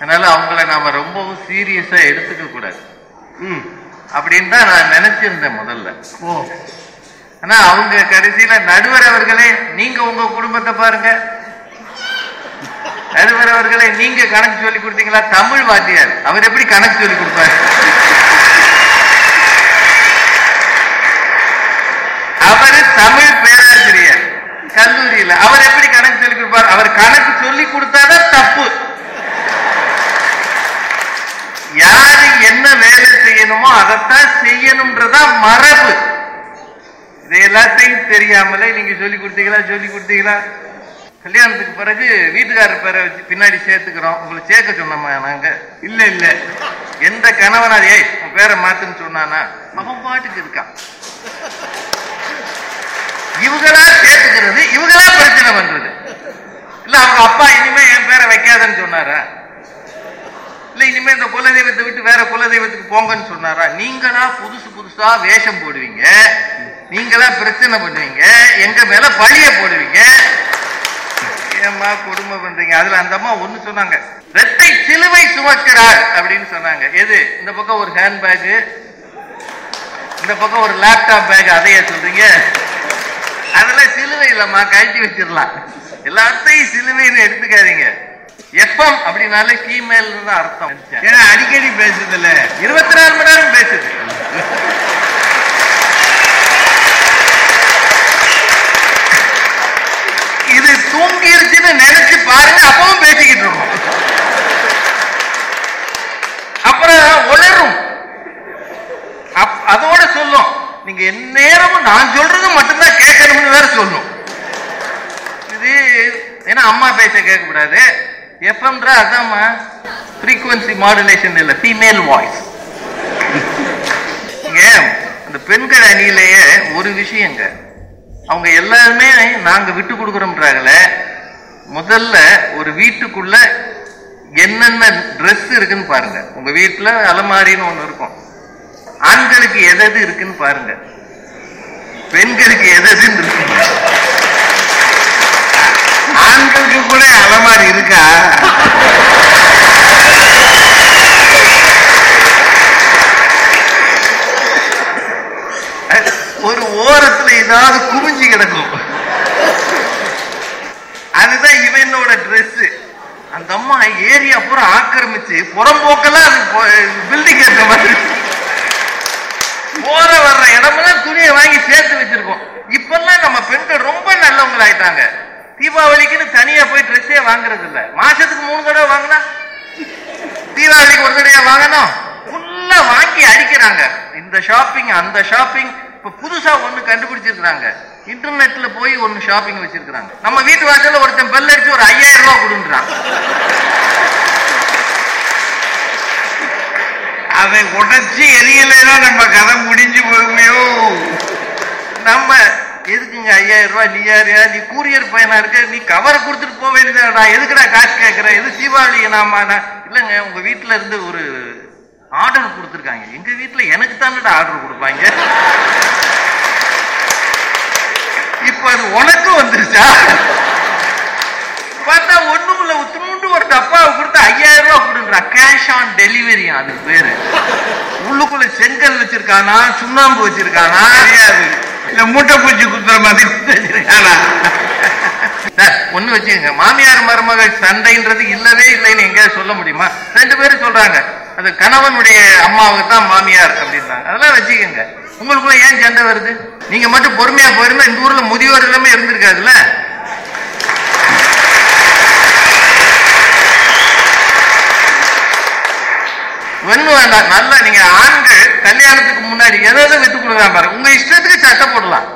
அதனால அவங்கள நாம ரொம்பவும் சீரியஸா எடுத்துக்க கூடாது. ம். அப்படின்னு தான் நான் நினைச்சிருந்தேன் முதல்ல. ஆனா அவங்க கடைசியில நடுவர் அவர்களே நீங்க உங்க குடும்பத்தை பாருங்க. நடுவர் அவர்களே நீங்க கணக்கு சொல்லி கொடுத்தீங்களா? தமிழ் வாத்தியார். அவர் எப்படி கணக்கு சொல்லி கொடுப்பாரு? அவரு தமிழ் பேராசிரியர். கல்லூரியில. அவர் எப்படி கணக்கு சொல்லி கொடுப்பார்? அவர் கணக்கு சொல்லி கொடுத்தாதான் தப்பு. யாரு என்ன வேலை செய்யணுமோ அதைத்தான் செய்யணும்ன்றதா மரபு. இது எல்லாத்தையும் தெரியாமலே நீங்க சொல்லி கொடுத்தீங்களா சொல்லி கொடுத்தீங்களா? கல்யாணத்துக்கு பிறகு வீட்டுக்காரர் பேரை வச்சு பின்னாடி சேர்த்துக்கிறோம். உங்களை சேர்க்க சொன்னோமா நாங்க? இல்ல இல்ல. எந்த கணவனார் ஏய் உன் பேரை மாத்துன்னு சொன்னானா? அவன் பாட்டுக்கு இருக்கான் இவங்களா சேர்த்துக்கிறது இவங்களா பிரச்சனை பண்றது. இல்ல அவங்க அப்பா இனிமே என் பேரை வைக்காதன்னு சொன்னாரா? இல்ல இனிமே இந்த குலதெய்வத்தை விட்டு வேற குலதெய்வத்துக்கு போங்கன்னு சொன்னாரா? நீங்களா புதுசு புதுசா வேஷம் போடுவீங்க. நீங்களா பிரச்சனை பண்ணுவீங்க. எங்க மேல பழிய போடுவீங்க. ஏம்மா கொடுமை பண்றீங்க. அதுல அந்த அம்மா ஒண்ணு சொன்னாங்க. ரெட்டை சிலுவை சுமக்கிறார் அப்படின்னு சொன்னாங்க. எது? இந்த பக்கம் ஒரு ஹேண்ட் பேக் இந்த பக்கம் ஒரு லேப்டாப் பேக் அதையே சொல்றீங்க? அதெல்லாம் சிலுவை இல்லம்மா. கழட்டி வச்சிடலாம். எல்லாத்தையும் சிலுவைன்னு எடுத்துக்காதீங்க. எஃப்எம் அப்படின்னாலே ஃபீமேல் தான் அர்த்தம். ஏன்னா அடிக்கடி பேசுறதில்ல இருபத்தி நாலு மணி நேரம் பேசுது. இது தூங்கிருச்சுன்னு நினைச்சு பாருங்க அப்பவும் பேசிக்கிட்டு இருக்கோம். அப்புறம் உளரும் அதோட சொல்லும். நீங்க எந்நேரமும் நான் சொல்றது மட்டும்தான் கேட்கணும்னு வேற சொல்லும். இது ஏன்னா அம்மா பேச கேட்க கூடாது எஃப்எம்ன்ற அதாம்மா? ஃப்ரீக்குவென்சி மாடுலேஷன் இல்லை ஃபீமேல் வாய்ஸ் ஏன் அந்த பெண்கள் அணியிலேயே ஒரு விஷயங்க. அவங்க எல்லாருமே நாங்கள் விட்டு கொடுக்குறோம்ன்றாங்கள முதல்ல ஒரு வீட்டுக்குள்ள என்னென்ன ட்ரெஸ் இருக்குன்னு பாருங்க. உங்க வீட்டில் அலமாரின்னு ஒன்று இருக்கும். ஆண்களுக்கு எதது இருக்குன்னு பாருங்க. பெண்களுக்கு எது எதுன்னு இருக்குங்க ஆண்களுக்கு கூட அலமாரி இருக்கா ஒரு ஓரத்துல ஏதாவது குமிஞ்சு கிடக்கும் அதுதான் இவனோட Dress அந்த அம்மா ஏரியா பூரா ஆக்கிரமிச்சு புறம்போக்கெல்லாம் பில்டிங் ஏற்ற மாதிரி. போற வர்ற இடமெல்லாம் துணியை வாங்கி சேர்த்து வச்சிருக்கோம். இப்பெல்லாம் நம்ம பெண்கள் ரொம்ப நல்லவங்களாயிட்டாங்க. தீபாவளிக்குன்னு தனியா போய் ட்ரெஸ்ஸே வாங்குறது இல்ல மாசத்துக்கு மூணு தடவை வாங்கினா தீபாவளிக்கு ஒரு தடவை வாங்கணும். ஃபுல்லா வாங்கி அடிக்கிறாங்க. இந்த ஷாப்பிங் அந்த ஷாப்பிங் இப்ப புதுசா ஒண்ணு கண்டுபிடிச்சிருக்காங்க இன்டர்நெட்ல போய் ஒன்னு ஷாப்பிங் வச்சிருக்காங்க நம்ம வீட்டு வாசல்ல ஒருத்தன் பெல் அடிச்சு ஒரு ஐயாயிரம் ரூபாய் கொடுன்றான். அதை உடைச்சு எரியலைன்னா நம்ம கதை முடிஞ்சு போகுமையோ? நம்ம எதுக்குங்க ஐயாயிரம் ரூபாய் நீ யாரியா நீ கூரியர் பையனா இருக்க நீ கவரை கொடுத்துட்டு போக வேண்டியதாடா எதுக்குடா காசு கேட்கற எது தீபாவளிக்கு நாம இல்லைங்க உங்க வீட்டுல இருந்து ஒரு ஆர்டர் கொடுத்துருக்காங்க. எங்க வீட்டுல எனக்கு தானடா ஆர்டர் கொடுப்பாங்க? இப்ப அது உனக்கும் வந்துருச்சா? பார்த்தா ஒண்ணும் இல்ல உத்துமுண்டு அப்பாவை கொடுத்து ஐயாயிரம் ரூபாய் கொடுன்றா. கேஷ் ஆன் டெலிவரி அது பேரு? உள்ளுக்குள்ள செங்கல் வச்சிருக்கானா? சுண்ணாம்பு வச்சிருக்கானா? தெரியாது. இல்ல மூட்டை பூச்சி குத்துற மாதிரி வச்சிருக்கானா? ஒண்ணு வச்சுக்கோங்க. மாமியார் மருமகள் சண்டைன்றது இல்லவே இல்லைன்னு எங்க சொல்ல முடியுமா? ரெண்டு பேரும் சொல்றாங்க. அது கணவனுடைய அம்மாவுக்கு தான் மாமியார் அப்படின்றாங்க. அதெல்லாம் வச்சுக்கோங்க. உங்களுக்குள்ள ஏன் சண்டை வருது? நீங்க மட்டும் பொறுமையா போயிருந்தா இந்த ஊர்ல முதியோர் எல்லாமே இருந்திருக்காதுல்ல? ஒண்ணு வேண்டாம். நல்லா நீங்க ஆண்கள் கல்யாணத்துக்கு முன்னாடி எதாவது விட்டு கொடுக்கலாம் பாருங்க. உங்க இஷ்டத்துக்கு சட்டை போடலாம்.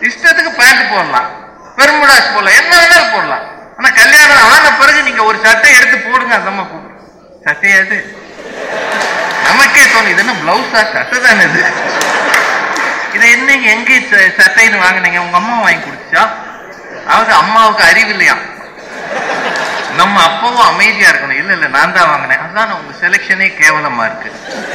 இஷ்டத்துக்கு பேண்ட் போடலாம். பெருமுடாஸ் போடலாம். என்ன வேணாலும் போடலாம். ஆனா கல்யாணம் ஆன பிறகு நீங்க ஒரு சட்டை எடுத்து போடுங்க. அந்த அம்மா கூப்பிடும் சட்டையாது நமக்கே தோணும். இது என்ன பிளவுஸா சட்டை தானே இது. இதை என்னங்க எங்கே ச- சட்டைன்னு வாங்கினீங்க? உங்க அம்மா வாங்கி கொடுத்துச்சா? அதாவது அம்மாவுக்கு அறிவு இல்லையா? நம்ம அப்பவும் அமைதியா இருக்கணும். இல்ல இல்ல நான் தான் வாங்கினேன். அதான் உங்க செலெக்ஷனே கேவலமா இருக்கு.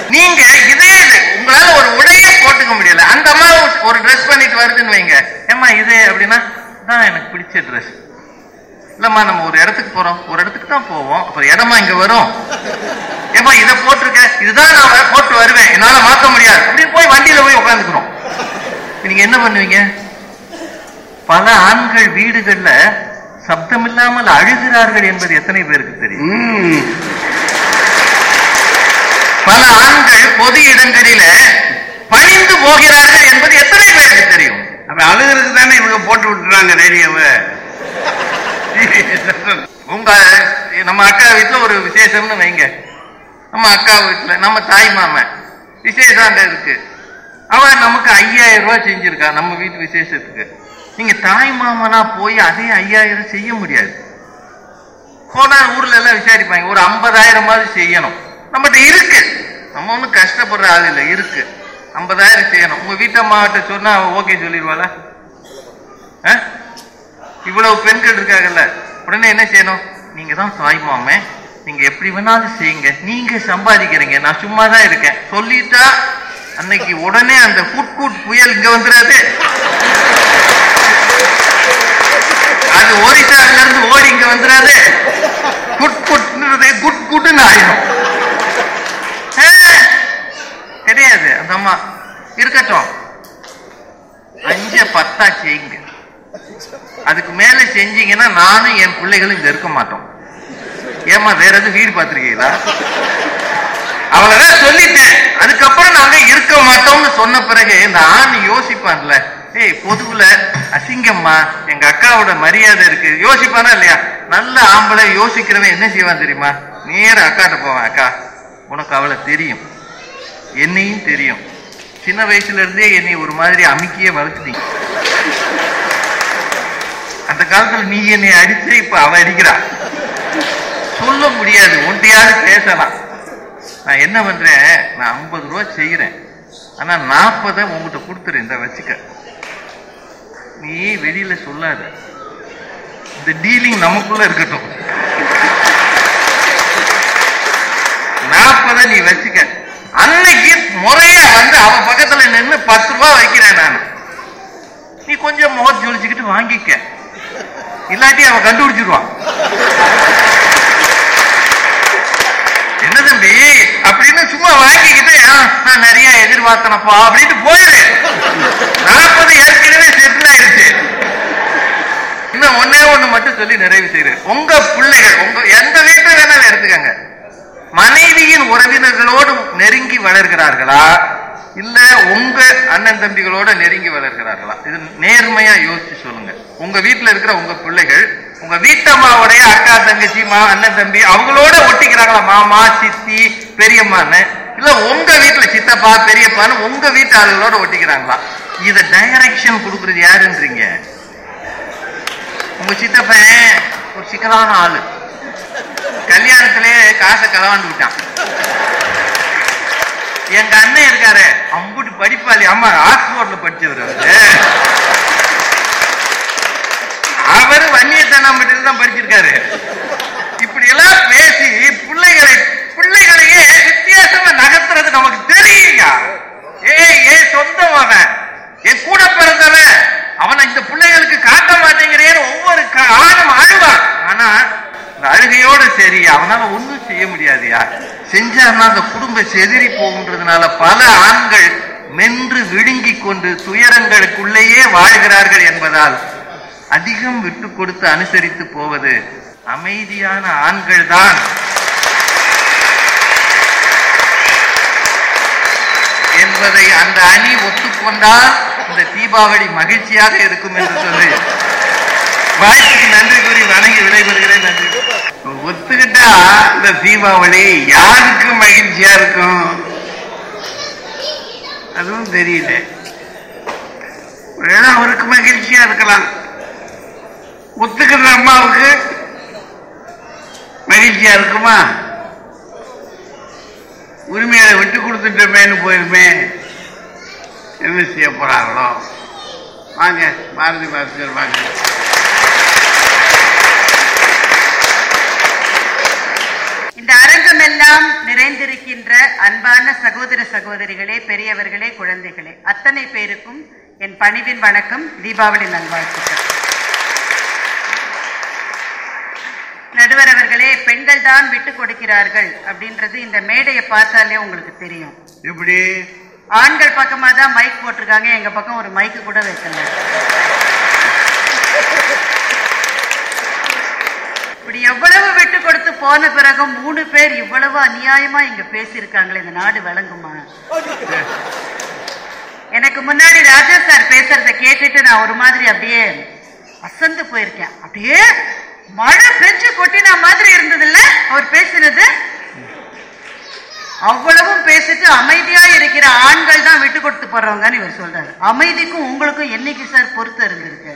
நீங்க இதே இது. உங்களால ஒரு உடையே போட்டுக்க முடியல. அந்த அம்மா ஒரு ட்ரெஸ் பண்ணிட்டு வருதுன்னு வைங்க. ஏம்மா இது அப்படின்னா தான் எனக்கு பிடிச்ச ட்ரெஸ் இல்லம்மா நம்ம ஒரு இடத்துக்கு போறோம். ஒரு இடத்துக்கு தான் போவோம். அப்புறம் இடமா இங்க வரும். ஏமா இதை போட்டிருக்க. இதுதான் நான் போட்டு வருவேன். என்னால மாத்த முடியாது. அப்படின்னு போய் வண்டியில போய் உட்காந்துக்கிறோம். நீங்க என்ன பண்ணுவீங்க? பல ஆண்கள் வீடுகள்ல சப்தம் இல்லாமல் அழுகிறார்கள் என்பது எத்தனை பேருக்கு தெரியும். பல ஆண்கள் பொது இடங்களில பணிந்து போகிறார்கள் என்பது எத்தனை பேருக்கு தெரியும்? அப்ப அழுகிறதுக்கு தானே இவங்க போட்டு விட்டுறாங்க ரேடியோவை உங்க நம்ம அக்கா வீட்டுல ஒரு விசேஷம்னு வைங்க. நம்ம அக்கா வீட்டுல நம்ம தாய் மாமன் விசேஷம் அங்க இருக்கு. அவ நமக்கு ஐயாயிரம் ரூபாய் செஞ்சிருக்கா நம்ம வீட்டு விசேஷத்துக்கு. நீங்க தாய் மாமனா போய் அதே ஐயாயிரம் செய்ய முடியாது. போனா ஊர்ல எல்லாம் விசாரிப்பாங்க ஒரு மாதிரி செய்யணும். நம்மகிட்ட இருக்கு. நம்ம ஒன்றும் கஷ்டப்படுற ஆள் இல்லை இருக்கு. ஐம்பதாயிரம் செய்யணும். உங்க வீட்டம்மாகிட்ட சொன்னா ஓகே சொல்லிடுவாளா? ஆ? இவ்வளவு பெண்கள் இருக்காங்கல்ல உடனே என்ன செய்யணும்? நீங்க தான் தாய் மாமன் நீங்க எப்படி வேணாலும் செய்யுங்க. நீங்க சம்பாதிக்கிறீங்க. நான் சும்மா தான் இருக்கேன். சொல்லிட்டா அன்னைக்கு உடனே அந்த குட் குட் புயல் இங்க வந்துடாது அது ஒரிசால இருந்து ஓடி இங்க வந்துடாது குட் குட்ன்றது குட் குட்னு ஆயிடும். கிடையாது. அந்த அம்மா இருக்கட்டும். அஞ்ச பத்தா செய்யுங்க அதுக்கு மேல செஞ்சீங்கன்னா நானும் என் பிள்ளைகளும் இங்க இருக்க மாட்டோம். ஏமா வேற எதுவும் வீடு பார்த்திருக்கீங்களா? அவ்வளவுதான் சொல்லிட்டேன். அதுக்கப்புறம் நாங்க இருக்க மாட்டோம்னு சொன்ன பிறகு இந்த ஆண் யோசிப்பான்ல ஏய் பொதுவுல அசிங்கம்மா. எங்க அக்காவோட மரியாதை இருக்கு. யோசிப்பானா இல்லையா? நல்ல ஆம்பளை யோசிக்கிறவன் என்ன செய்வான் தெரியுமா? நேர அக்காட்ட போவான் அக்கா. உனக்கு அவளை தெரியும். என்னையும் தெரியும். சின்ன வயசுல இருந்தே என்னை ஒரு மாதிரி அமுக்கியே வளர்த்துட்டீங்க. அந்த காலத்துல நீ என்னை அடிச்சு இப்ப அவ அடிக்கிறா. சொல்ல முடியாது. ஒன்றையாவது பேசலாம். நான் என்ன பண்றேன்? நான் ஐம்பது ரூபா செய்யறேன் ஆனா நாற்பதை உங்ககிட்ட கொடுத்துரு இந்த வச்சுக்க. நீ வெளியில சொல்லாத. இந்த டீலிங் நமக்குள்ள இருக்கட்டும். நாற்பதை நீ வச்சுக்க. அன்னைக்கு முறையா வந்து அவ பக்கத்துல நின்னு பத்து ரூபா வைக்கிறேன் நான். நீ கொஞ்சம் முகத்து ஜொலிச்சுக்கிட்டு வாங்கிக்க. இல்லாட்டி அவன் கண்டுபிடிச்சிருவான். தம்பி அப்படின்னு சும்மா வாங்கிக்கிட்டு நான் நிறைய எதிர்பார்த்தனப்பா அப்படின்ட்டு போயிரு. நாற்பது ஏற்கனவே செட்டில் ஆயிருச்சு இன்னும் ஒன்னே ஒண்ணு மட்டும் சொல்லி நிறைவு செய்யறேன். உங்க பிள்ளைகள் உங்க எந்த வீட்டை வேணாலும் எடுத்துக்கங்க. மனைவியின் உறவினர்களோடு நெருங்கி வளர்கிறார்களா? இல்ல உங்க அண்ணன் தம்பிகளோட நெருங்கி வளர்கிறார்களா? இது நேர்மையா யோசிச்சு சொல்லுங்க. உங்க வீட்டுல இருக்கிற உங்க பிள்ளைகள் உங்க வீட்டம்மாவுடைய அக்கா தங்கச்சி மா அண்ணன் தம்பி அவங்களோட ஒட்டிக்கிறாங்களா? மாமா சித்தி பெரியம்மான்னு? இல்ல உங்க வீட்டுல சித்தப்பா பெரியப்பான்னு உங்க வீட்டு ஆளுகளோட ஒட்டிக்கிறாங்களா? இத டைரக்ஷன் கொடுக்கறது யாருன்றீங்க? உங்க சித்தப்பன் ஒரு சிக்கலான ஆளு. கல்யாணத்திலே காசை களவாண்டு விட்டான். எங்க அண்ணன் இருக்காரு அம்புட்டு படிப்பாளி. அம்மா ஆக்ஸ்போர்ட்ல படிச்சவர் அவரு. வன்னியத்தனாம்பட்டியில் தான் படிச்சிருக்காரு இப்படி எல்லாம் பேசி பிள்ளைகளை பிள்ளைகளையே வித்தியாசமா நகர்த்துறது நமக்கு தெரியுங்க. ஏ ஏ சொந்தம் அவன். என் கூட பிறந்தவன். அவனை இந்த பிள்ளைகளுக்கு காட்ட மாட்டேங்கிறேன்னு ஒவ்வொரு ஆணும் அழுவான். ஆனா இந்த அழுகையோட சரி அவனால ஒண்ணும் செய்ய முடியாதுயா. செஞ்சாருன்னா அந்த குடும்பம் செதறி போகுன்றதுனால பல ஆண்கள் மென்று விழுங்கிக் கொண்டு துயரங்களுக்குள்ளேயே வாழ்கிறார்கள் என்பதால் அதிகம் விட்டு கொடுத்து அனுசரித்து போவது அமைதியான ஆண்கள் தான் என்பதை அந்த அணி ஒத்துக்கொண்டால் இந்த தீபாவளி மகிழ்ச்சியாக இருக்கும் என்று சொல்லி. வாய்ப்புக்கு நன்றி கூறி வணங்கி விடைபெறுகிறேன் நன்றி. ஒத்துக்கிட்டா இந்த தீபாவளி யாருக்கு மகிழ்ச்சியா இருக்கும்? அதுவும் தெரியல அவருக்கு மகிழ்ச்சியா இருக்கலாம். ஒத்துக்கிற அம்மாவுக்கு மகிழ்ச்சியா இருக்குமா? உரிமையை விட்டு கொடுத்துட்டோமேன்னு போயிருமே. என்ன செய்ய போறாங்களோ? வாங்க பாரதி பாஸ்கர் வாங்க. இந்த அரங்கம் எல்லாம் நிறைந்திருக்கின்ற அன்பான சகோதர சகோதரிகளே பெரியவர்களே குழந்தைகளே அத்தனை பேருக்கும் என் பணிவின் வணக்கம் தீபாவளி நல்வாழ்த்துக்கள். அவர்களே பெண்கள் தான் விட்டு கொடுக்கிறார்கள் அப்படின்றது இந்த மேடையை பார்த்தாலே உங்களுக்கு தெரியும். எப்படி? ஆண்கள் பக்கமா தான் மைக் போட்டிருக்காங்க. எங்க பக்கம் ஒரு மைக்கு கூட வைக்கல. இப்படி எவ்வளவு விட்டு கொடுத்து போன பிறகு மூணு பேர் இவ்வளவு அநியாயமா இங்க பேசியிருக்காங்களே. இந்த நாடு விளங்குமா? எனக்கு முன்னாடி ராஜா சார் பேசுறத கேட்டுட்டு நான் ஒரு மாதிரி அப்படியே அசந்து போயிருக்கேன். அப்படியே மழை பெஞ்சு கொட்டின மாதிரி இருந்ததுல்ல? அவர் பேசினது? அவ்வளவும் பேசிட்டு அமைதியா இருக்கிற ஆண்கள் தான் விட்டு கொடுத்து போறவங்கன்னு இவர் சொல்றாரு. அமைதிக்கும் உங்களுக்கும் என்னைக்கு சார் பொறுத்து இருந்திருக்கு?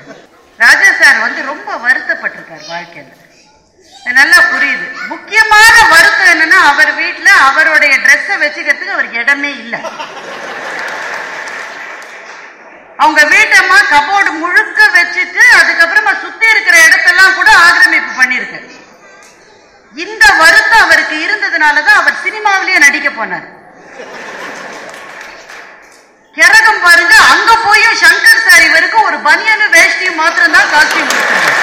ராஜா சார் வந்து ரொம்ப வருத்தப்பட்டிருக்கார் வாழ்க்கையில. நல்லா புரியுது. முக்கியமான வருத்தம் என்னன்னா அவர் வீட்டுல அவருடைய ட்ரெஸ்ஸை வச்சுக்கிறதுக்கு அவருக்கு இடமே இல்லை. அவங்க வீட்டம்மா கபோர்டு முழுக்க வச்சுட்டு அதுக்கப்புறமா சுத்தி இருக்கிற இடத்தெல்லாம் கூட ஆக்கிரமிப்பு பண்ணிருக்கு இந்த வருத்தம் அவருக்கு இருந்ததுனாலதான் அவர் சினிமாவிலேயே நடிக்க போனார். கிரகம் பாருங்க அங்க போயும் சங்கர் சார் இவருக்கு ஒரு பனியனு வேஷ்டியும் மாத்திரம் தான் காஸ்டியூம் கொடுத்தாரு.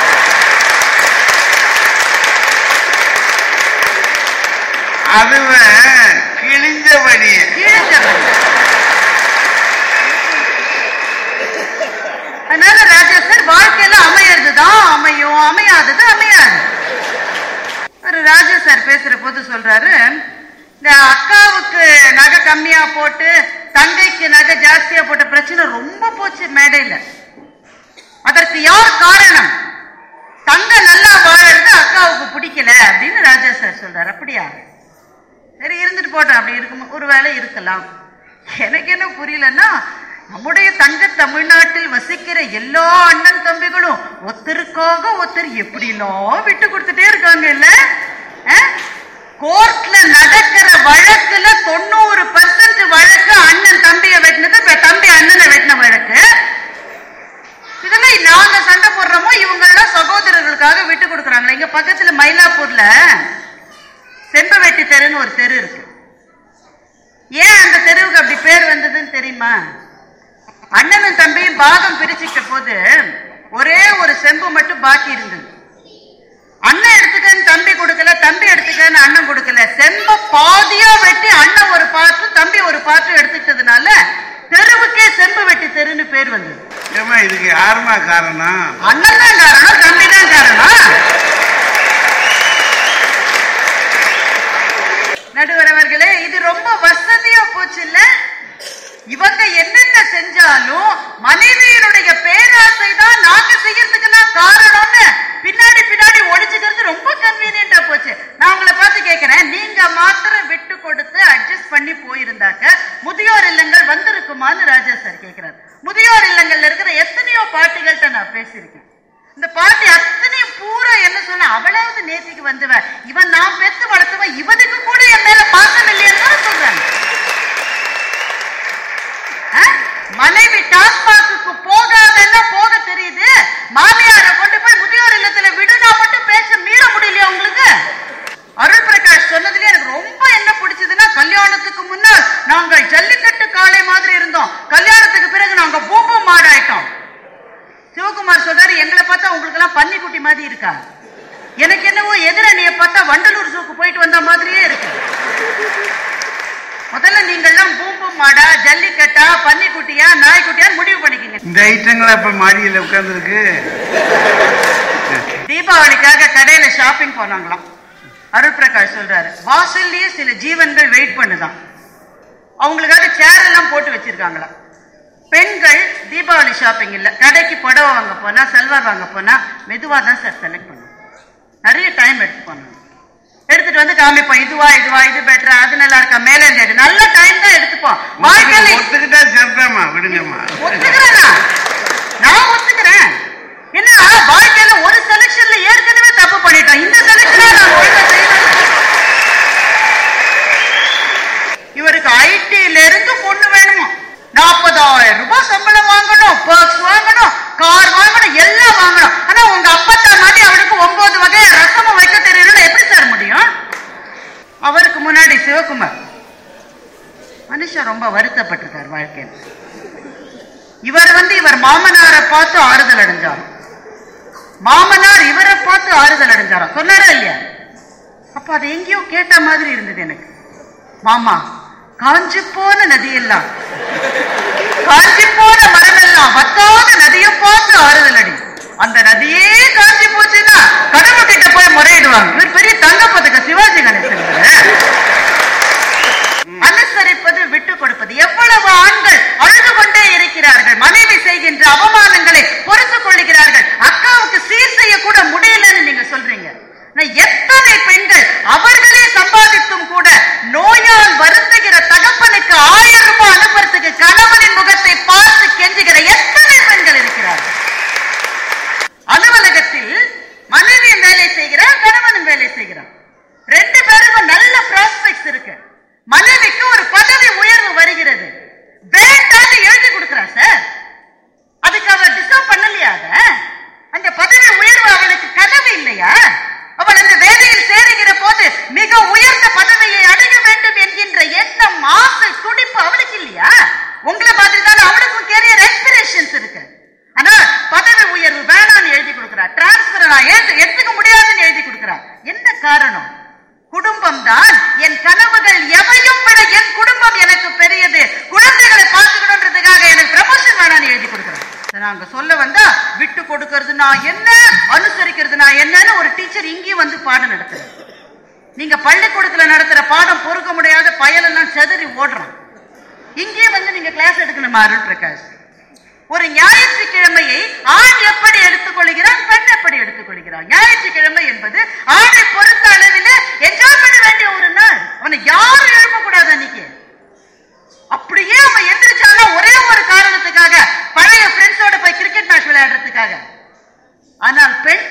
அதுவன் கிழிஞ்ச பணிய கிழிஞ்சவர். அதனால ராஜா சார் வாழ்க்கையில அமையறதுதான் அமையும் அமையாதது அமையாது. ஒரு ராஜா சார் பேசுற போது சொல்றாரு இந்த அக்காவுக்கு நகை கம்மியா போட்டு தங்கைக்கு நகை ஜாஸ்தியா போட்ட பிரச்சனை ரொம்ப போச்சு மேடையில. அதற்கு யார் காரணம்? தங்க நல்லா வாழறது அக்காவுக்கு பிடிக்கல அப்படின்னு ராஜா சார் சொல்றாரு. அப்படியா? சரி இருந்துட்டு போட்டோம். அப்படி இருக்கும்? ஒரு வேலை இருக்கலாம். எனக்கு என்ன புரியலன்னா நம்முடைய தங்க தமிழ்நாட்டில் வசிக்கிற எல்லா அண்ணன் தம்பிகளும் ஒருத்தருக்காக ஒருத்தர் எப்படிலாம் விட்டு கொடுத்துட்டே இருக்காங்க இல்ல? கோர்ட்ல நடக்கிற வழக்குல தொண்ணூறு பர்சன்ட் வழக்கு அண்ணன் தம்பியை வெட்டினது தம்பி அண்ணனை வெட்டின வழக்கு. இதெல்லாம் நாங்க சண்டை போடுறோமோ? இவங்க எல்லாம் சகோதரர்களுக்காக விட்டு கொடுக்குறாங்களே. இங்க பக்கத்துல மயிலாப்பூர்ல செம்பவெட்டி தெருன்னு ஒரு தெரு இருக்கு. ஏன் அந்த தெருவுக்கு அப்படி பேர் வந்ததுன்னு தெரியுமா? அண்ணனும் தம்பியும் பாகம் பிரிச்சுட்ட போது ஒரே ஒரு செம்பு மட்டும் பாக்கி இருந்தது. அண்ணன் எடுத்துக்கன்னு தம்பி கொடுக்கல தம்பி எடுத்துக்கன்னு அண்ணன் கொடுக்கல. செம்ப பாதியா வெட்டி அண்ணன் ஒரு பாட்டு தம்பி ஒரு பாட்டு எடுத்துக்கிட்டதுனால தெருவுக்கே செம்பு வெட்டி தெருன்னு பேர் வந்தது. ஏமா இதுக்கு யாருமா காரணம்? அண்ணன் தான் காரணம் தம்பி தான் காரணம்? நடுவர் அவர்களே இது ரொம்ப வசதியா போச்சு இல்ல இவங்க என்னென்ன செஞ்சாலும் மனைவியினுடைய பேராசை தான் நாங்க செய்யறதுக்கெல்லாம் காரணம்னு பின்னாடி பின்னாடி ஒழிச்சுக்கிறது ரொம்ப கன்வீனியன்டா போச்சு. நான் உங்களை பார்த்து கேட்கிறேன். நீங்க மாத்திரம் விட்டு கொடுத்து அட்ஜஸ்ட் பண்ணி போயிருந்தாக்க முதியோர் இல்லங்கள் வந்திருக்குமான்னு ராஜா சார் கேட்கிறார். முதியோர் இல்லங்கள்ல இருக்கிற எத்தனையோ பாட்டிகள்கிட்ட நான் பேசியிருக்கேன். இந்த பாட்டி அத்தனையும் பூரா என்ன சொன்ன அவளாவது நேசிக்கு வந்துவ. இவன் நான் பெத்து வளர்த்தவன் இவனுக்கு கூட என் மேல பாசம் இல்லைன்னு தான் சொல்றாங்க ஆ? மனைவி டாஸ்மாக்கு போகாதன்னா போக தெரியுது. மாமியாரை கொண்டு போய் முதியோர் இல்லத்துல விடுனா மட்டும் பேச மீற முடியலையா உங்களுக்கு? அருள் பிரகாஷ் சொன்னதுல எனக்கு ரொம்ப என்ன பிடிச்சதுன்னா கல்யாணத்துக்கு முன்னால் நாங்கள் ஜல்லிக்கட்டு காளை மாதிரி இருந்தோம். கல்யாணத்துக்கு பிறகு நாங்க பூம்பு மாடாயிட்டோம் சிவகுமார் சொல்றாரு எங்களை பார்த்தா உங்களுக்கு எல்லாம் பன்னிக்குட்டி மாதிரி இருக்கா? எனக்கு என்னவோ எதிரணியை பார்த்தா வண்டலூர் சூக்கு போயிட்டு வந்த மாதிரியே இருக்கு. முதல்ல நீங்கள்லாம் பூம்பும் மாடா ஜல்லிக்கட்டா பன்னிக்குட்டியா நாய்க்குட்டியா முடிவு பண்ணிக்கங்க. இந்த ஐட்டங்களா இப்ப மாடியில உட்கார்ந்துருக்கு? தீபாவளிக்காக கடையில ஷாப்பிங் போனாங்களாம். அருள் பிரகாஷ் சொல்றாரு வாசல்லயே சில ஜீவன்கள் வெயிட் பண்ணுதான். அவங்களுக்காக சேர் எல்லாம் போட்டு வச்சிருக்காங்களாம். பெண்கள் தீபாவளி ஷாப்பிங் இல்ல கடைக்கு புடவை வாங்க போனா சல்வார் வாங்க போனா மெதுவா தான் சார் செலக்ட் பண்ணும். நிறைய டைம் எடுத்து பண்ணணும் எடுத்துட்டு வந்து காமிப்போம் இதுவா இதுவா இது பெட்டரா அது நல்லா இருக்கா மேல இருந்து எடு. நல்ல டைம் தான் எடுத்துப்போம் வாழ்க்கையில ஒத்துக்கிட்டா சரிதாம்மா விடுங்கம்மா ஒத்துக்கிறேனா நான் ஒத்துக்கிறேன் என்ன வாழ்க்கையில ஒரு செலக்ஷன்ல ஏற்கனவே தப்பு பண்ணிட்டோம் இந்த செலக்ஷனா நான் ஒழுங்கா செய்யணும் இவருக்கு ஐடில இருந்து பொண்ணு வேணுமா நாற்பதாயிரம் ரூபாய் சம்பளம் வாங்கணும் பர்ஸ் வாங்கணும் கார் வாங்கணும் எல்லாம் வாங்கணும் ஆனா உங்க அப்பத்தா மாதிரி அவருக்கு ஒன்பது வகையா ரசமும் வைக்க தெரியலன்னா எப்படி சார் முடியும் அவருக்கு முன்னாடி சிவகுமார் மனுஷன் ரொம்ப வருத்தப்பட்டிருக்கார் வாழ்க்கையில். இவர் வந்து இவர் மாமனாரை பார்த்து ஆறுதல் அடைஞ்சார். மாமனார் இவரை பார்த்து ஆறுதல் அடைஞ்சாராம் சொன்னாரா இல்லையா? அப்ப அது எங்கேயோ கேட்ட மாதிரி இருந்தது எனக்கு. மாமா காஞ்சி போன நதியெல்லாம் காஞ்சி போன மரமெல்லாம் வத்தாத நதியை பார்த்து ஆறுதல் அடி. அந்த நதியே காஞ்சி போச்சுன்னா கடவுள் கிட்ட போய் முறையிடுவாங்க. இவர் பெரிய தங்க பதக்க சிவாஜி கணேசன் அனுசரிப்பது விட்டு கொடுப்பது. எவ்வளவு ஆண்கள் அழுது கொண்டே இருக்கிறார்கள் மனைவி செய்கின்ற அவமானங்களை பொறுத்துக் கொள்ளுகிறார்கள். அக்காவுக்கு சீர் செய்ய கூட முடியலன்னு நீங்க சொல்றீங்க. எத்தனை பெண்கள் அவர்களே சம்பாதித்தும் கூட நோயால் வருந்துகிற தகப்பனுக்கு ஆயிரம் ரூபாய் அனுப்புறதுக்கு கணவனின் முகத்தை பார்த்து கெஞ்சுகிற எத்தனை பெண்கள் இருக்கிறார்கள் அலுவலகத்தில் மனைவியும் வேலை செய்கிறார் கணவனும் வேலை செய்கிறார் ரெண்டு பேருக்கும் நல்ல ப்ராஸ்பெக்ட்ஸ் இருக்கு மனைவிக்கு ஒரு பதவி உயர்வு வருகிறது வேண்டான்னு எழுதி கொடுக்கிறா சார் அதுக்கு அவ டிசர்வ் பண்ணலையா அத அந்த பதவி உயர்வு அவளுக்கு கனவு இல்லையா அவள் அந்த வேலையில் சேருகிற போது மிக உயர்ந்த பதவியை அடைய வேண்டும் என்கின்ற எண்ணம் ஆசை துடிப்பு அவளுக்கு இல்லையா உங்களை மாதிரி தானே அவளுக்கும் கேரியர் எக்ஸ்பிரேஷன்ஸ் இருக்கு ஆனா பதவி உயர்வு வேணாம்னு எழுதி கொடுக்கிறா டிரான்ஸ்பர் நான் ஏத்து- எடுத்துக்க முடியாதுன்னு எழுதி கொடுக்கிறா என்ன காரணம் குடும்பம் தான் என் கனவுகள் எவையும் விட என் குடும்பம் எனக்கு பெரியது குழந்தைகளை பார்த்துக்கணுன்றதுக்காக எனக்கு ப்ரமோஷன் வேணாம்னு எழுதி கொடுக்கிறேன் நாங்க சொல்ல வந்தா விட்டு கொடுக்கிறது நான் என்ன அனுசரிக்கிறது நான் என்னன்னு ஒரு டீச்சர் இங்கேயும் வந்து பாடம் நடத்துறேன் நீங்க பள்ளிக்கூடத்துல நடத்துற பாடம் பொறுக்க முடியாத பயலெல்லாம் செதறி ஓடுறான் இங்கே வந்து நீங்க கிளாஸ் எடுக்கணுமா அருள் பிரகாஷ் ஒரு ஞாயிற்றுக்கிழமையை ஆண் எப்படி எடுத்துக் கொள்கிறான் பெண் எப்படி எடுத்துக் கொள்கிறான் ஞாயிற்றுக்கிழமை என்பது ஆணை பொறுத்த அளவில் என்ஜாய் பண்ண வேண்டிய ஒரு நாள் அவனை யாரும் எழுப்பக்கூடாது அன்னைக்கு அப்படியே அவன் எந்திரிச்சானா ஒரே ஒரு காரணத்துக்காக பழைய ஃப்ரெண்ட்ஸோட போய் கிரிக்கெட் மேட்ச் விளையாடுறதுக்காக ஆனால் பெண்